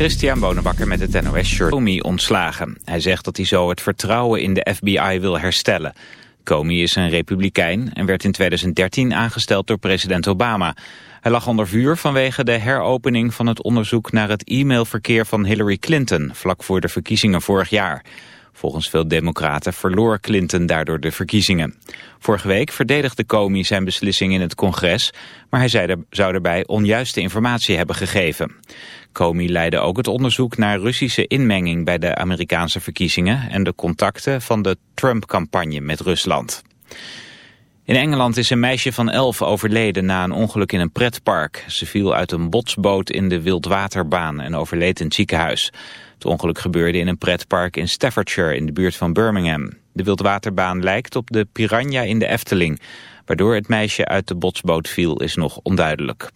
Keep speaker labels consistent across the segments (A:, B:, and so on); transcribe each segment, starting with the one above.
A: Christian Bonenbakker met het NOS Shirt. Comey ontslagen. Hij zegt dat hij zo het vertrouwen in de FBI wil herstellen. Comey is een republikein en werd in 2013 aangesteld door president Obama. Hij lag onder vuur vanwege de heropening van het onderzoek naar het e-mailverkeer van Hillary Clinton vlak voor de verkiezingen vorig jaar. Volgens veel democraten verloor Clinton daardoor de verkiezingen. Vorige week verdedigde Comey zijn beslissing in het congres, maar hij zou daarbij onjuiste informatie hebben gegeven. Comey leidde ook het onderzoek naar Russische inmenging bij de Amerikaanse verkiezingen en de contacten van de Trump-campagne met Rusland. In Engeland is een meisje van elf overleden na een ongeluk in een pretpark. Ze viel uit een botsboot in de wildwaterbaan en overleed in het ziekenhuis. Het ongeluk gebeurde in een pretpark in Staffordshire in de buurt van Birmingham. De wildwaterbaan lijkt op de Piranha in de Efteling. Waardoor het meisje uit de botsboot viel is nog onduidelijk.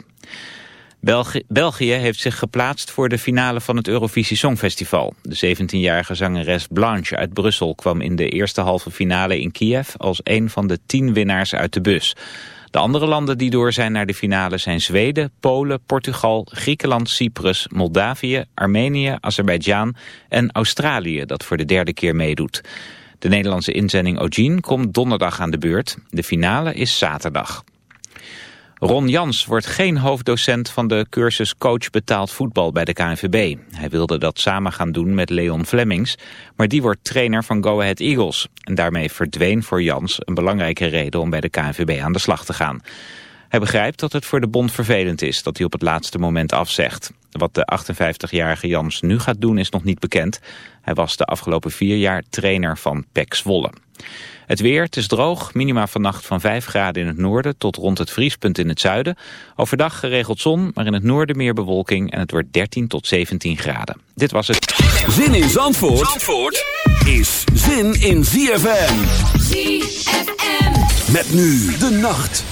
A: België, heeft zich geplaatst voor de finale van het Eurovisie Songfestival. De 17-jarige zangeres Blanche uit Brussel kwam in de eerste halve finale in Kiev als een van de tien winnaars uit de bus. De andere landen die door zijn naar de finale zijn Zweden, Polen, Portugal, Griekenland, Cyprus, Moldavië, Armenië, Azerbeidzjan en Australië dat voor de derde keer meedoet. De Nederlandse inzending Ogin komt donderdag aan de beurt. De finale is zaterdag. Ron Jans wordt geen hoofddocent van de cursus coach betaald voetbal bij de KNVB. Hij wilde dat samen gaan doen met Leon Flemings, maar die wordt trainer van Go Ahead Eagles. En daarmee verdween voor Jans een belangrijke reden om bij de KNVB aan de slag te gaan. Hij begrijpt dat het voor de bond vervelend is dat hij op het laatste moment afzegt. Wat de 58-jarige Jans nu gaat doen is nog niet bekend. Hij was de afgelopen vier jaar trainer van PEC Zwolle. Het weer, het is droog, minima vannacht van 5 graden in het noorden tot rond het vriespunt in het zuiden. Overdag geregeld zon, maar in het noorden meer bewolking en het wordt 13 tot 17 graden. Dit was het.
B: Zin in Zandvoort, Zandvoort is zin in ZFM.
C: ZFM.
B: Met nu de nacht.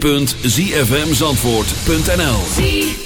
D: www.zfmzandvoort.nl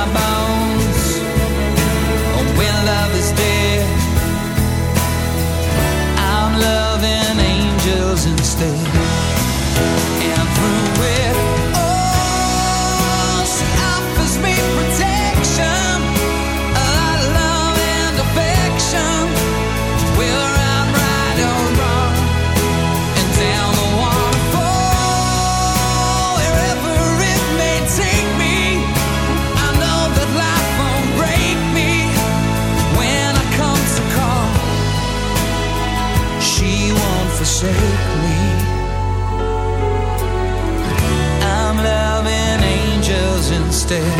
E: my bones. When love is dead I'm loving angels instead. stay